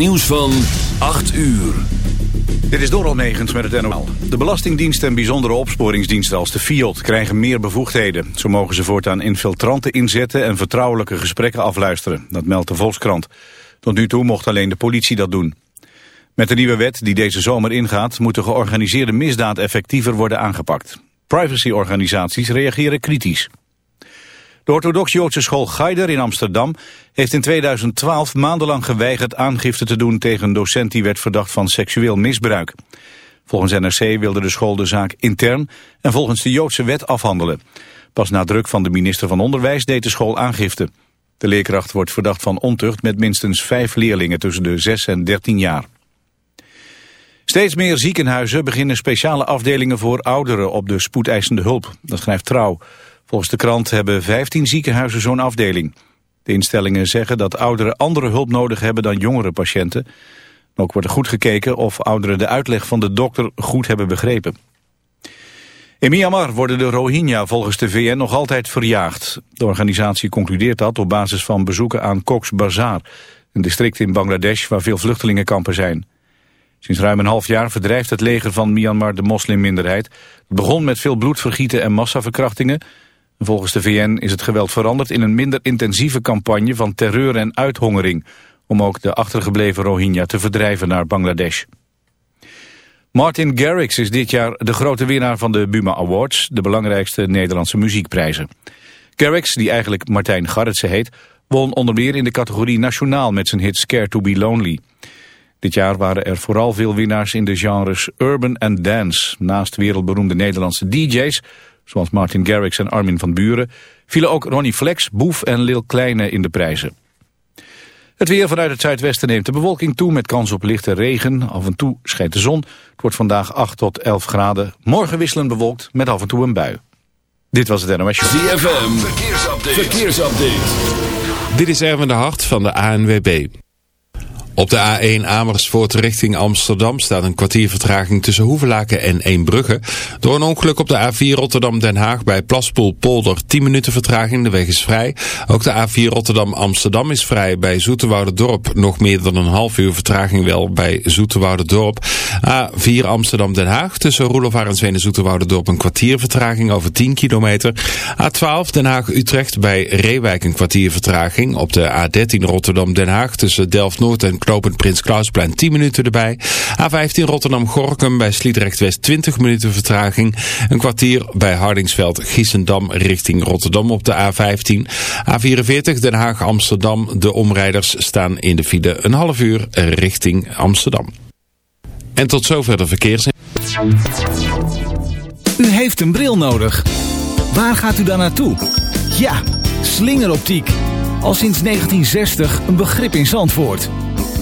nieuws van 8 uur. Dit is Doral Negens met het NOL. De Belastingdienst en bijzondere opsporingsdiensten als de FIOD krijgen meer bevoegdheden. Zo mogen ze voortaan infiltranten inzetten en vertrouwelijke gesprekken afluisteren. Dat meldt de Volkskrant. Tot nu toe mocht alleen de politie dat doen. Met de nieuwe wet die deze zomer ingaat... moet de georganiseerde misdaad effectiever worden aangepakt. Privacyorganisaties reageren kritisch. De orthodox-Joodse school Geider in Amsterdam heeft in 2012 maandenlang geweigerd aangifte te doen tegen een docent die werd verdacht van seksueel misbruik. Volgens NRC wilde de school de zaak intern en volgens de Joodse wet afhandelen. Pas na druk van de minister van Onderwijs deed de school aangifte. De leerkracht wordt verdacht van ontucht met minstens vijf leerlingen tussen de 6 en 13 jaar. Steeds meer ziekenhuizen beginnen speciale afdelingen voor ouderen op de spoedeisende hulp. Dat schrijft Trouw. Volgens de krant hebben 15 ziekenhuizen zo'n afdeling. De instellingen zeggen dat ouderen andere hulp nodig hebben dan jongere patiënten. Ook wordt er goed gekeken of ouderen de uitleg van de dokter goed hebben begrepen. In Myanmar worden de Rohingya volgens de VN nog altijd verjaagd. De organisatie concludeert dat op basis van bezoeken aan Cox's Bazar, een district in Bangladesh waar veel vluchtelingenkampen zijn. Sinds ruim een half jaar verdrijft het leger van Myanmar de moslimminderheid. Het begon met veel bloedvergieten en massaverkrachtingen. Volgens de VN is het geweld veranderd in een minder intensieve campagne van terreur en uithongering, om ook de achtergebleven Rohingya te verdrijven naar Bangladesh. Martin Garrix is dit jaar de grote winnaar van de Buma Awards, de belangrijkste Nederlandse muziekprijzen. Garrix, die eigenlijk Martijn Garretsen heet, won onder meer in de categorie nationaal met zijn hit Scare to be Lonely. Dit jaar waren er vooral veel winnaars in de genres urban en dance. Naast wereldberoemde Nederlandse DJ's zoals Martin Garrix en Armin van Buren, vielen ook Ronnie Flex, Boef en Lil Kleine in de prijzen. Het weer vanuit het zuidwesten neemt de bewolking toe met kans op lichte regen. Af en toe schijnt de zon. Het wordt vandaag 8 tot 11 graden. Morgen wisselend bewolkt met af en toe een bui. Dit was het NOS Show. ZFM, verkeersupdate. verkeersupdate. Dit is Erwin de Hart van de ANWB. Op de A1 Amersfoort richting Amsterdam staat een kwartier vertraging tussen Hoevelaken en Eembrugge. Door een ongeluk op de A4 Rotterdam-Den Haag bij Plaspoel-Polder 10 minuten vertraging. De weg is vrij. Ook de A4 Rotterdam-Amsterdam is vrij bij Dorp Nog meer dan een half uur vertraging wel bij Dorp A4 Amsterdam-Den Haag tussen Roelofaar en Dorp een kwartier vertraging over 10 kilometer. A12 Den Haag-Utrecht bij Reewijk een kwartier vertraging. Op de A13 Rotterdam-Den Haag tussen Delft-Noord en knooppunt Prins Klausplein 10 minuten erbij. A15 Rotterdam-Gorkum bij Sliedrecht-West 20 minuten vertraging. Een kwartier bij Hardingsveld-Giessendam richting Rotterdam op de A15. A44 Den Haag-Amsterdam. De omrijders staan in de file een half uur richting Amsterdam. En tot zover de verkeers... U heeft een bril nodig. Waar gaat u dan naartoe? Ja, slingeroptiek. Al sinds 1960 een begrip in Zandvoort.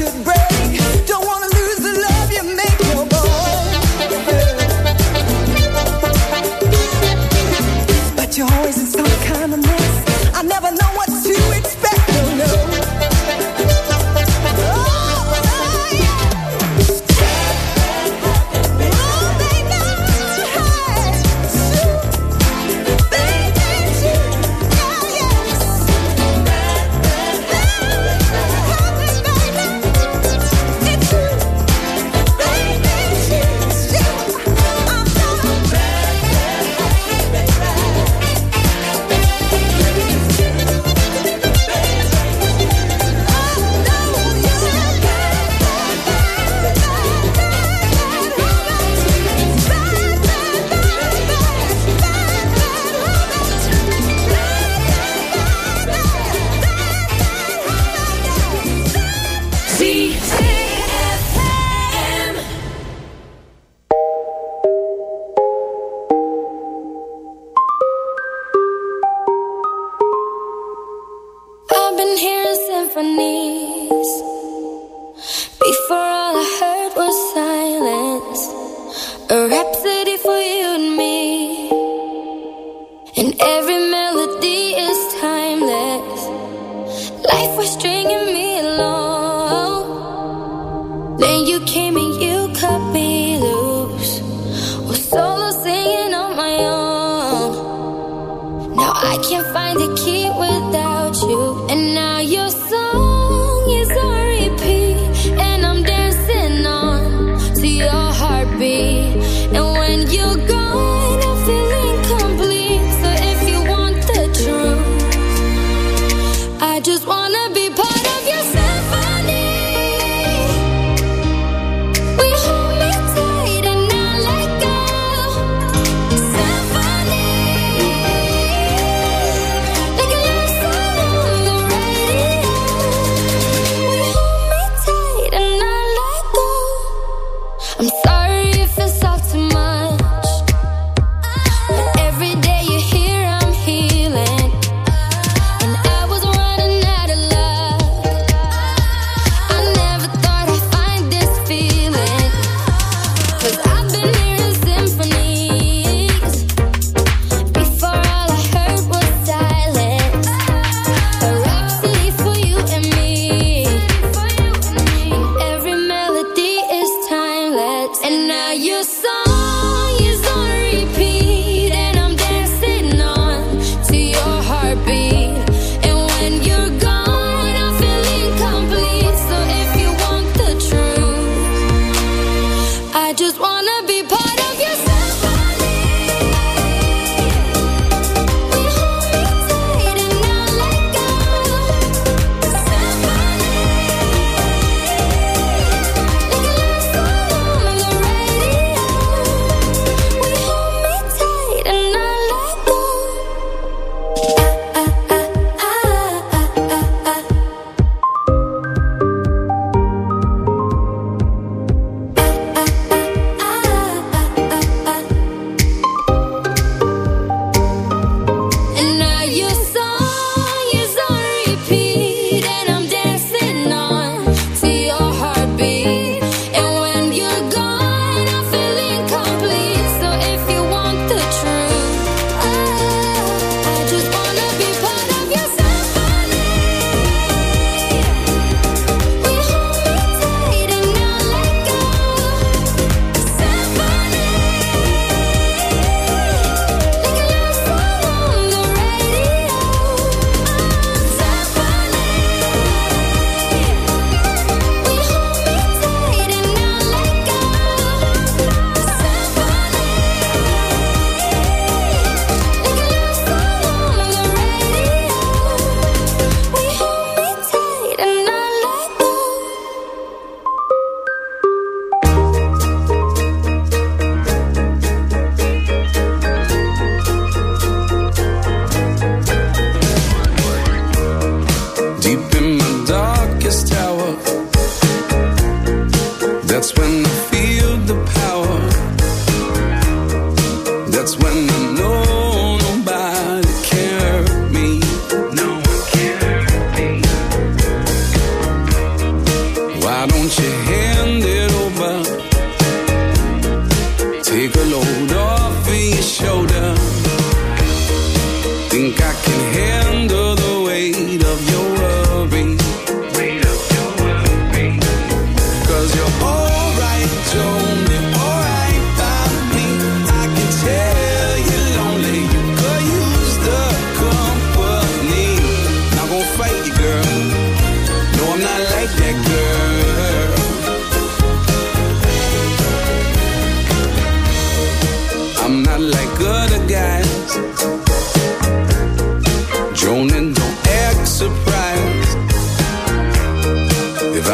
should break.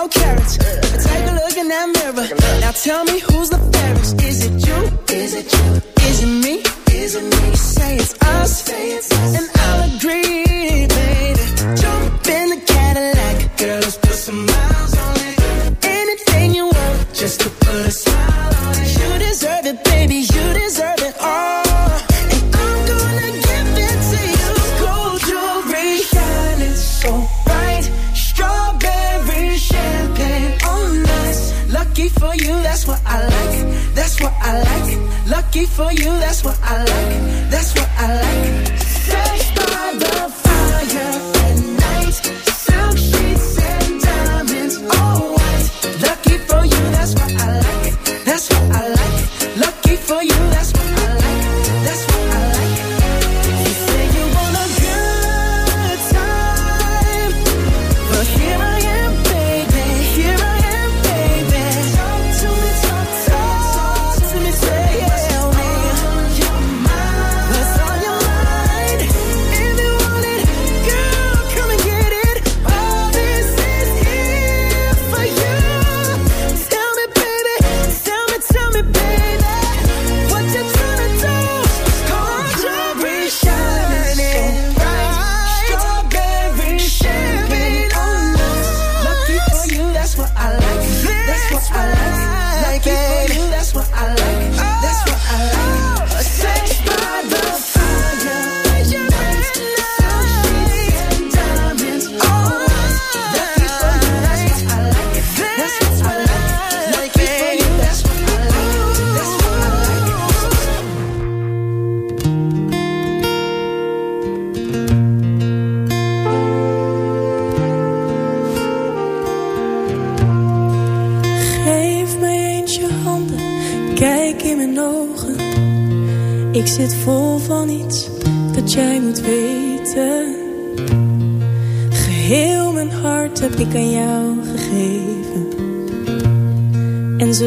smoke carrots.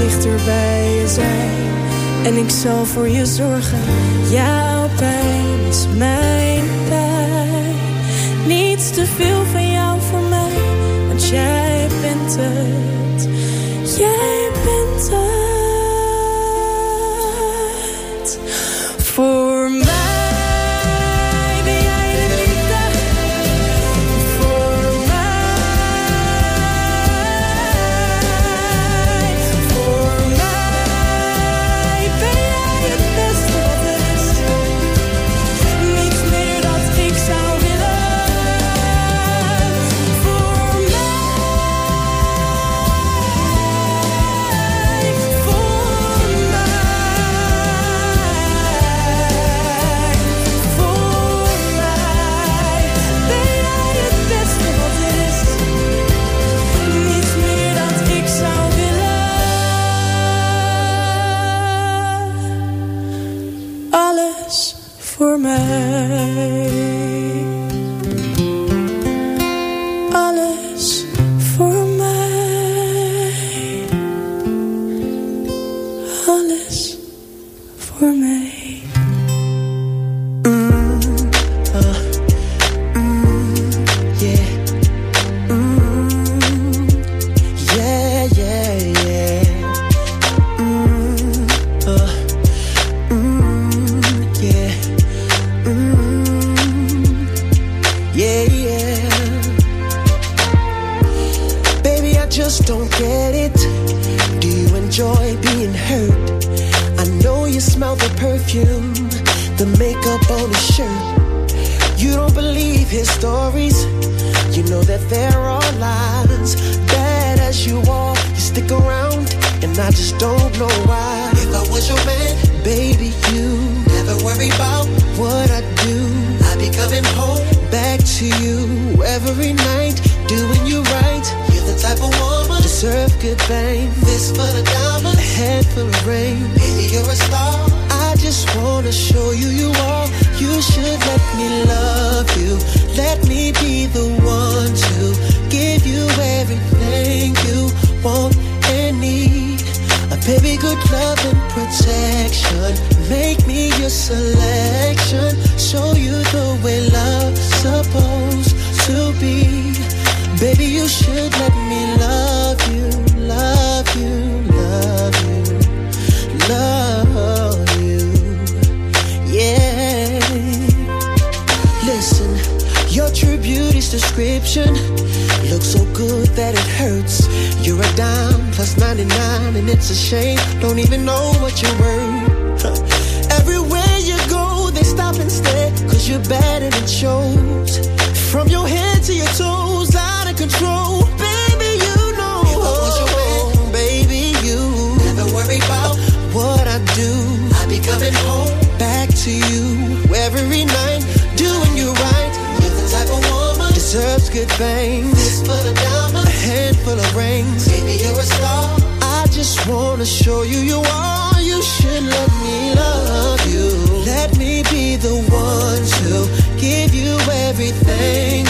dichter bij je zijn. En ik zal voor je zorgen, jouw pijn is mijn pijn. Niets te veel shade. Don't even know what you're worth. wanna show you you are. You should let me love you. Let me be the one to give you everything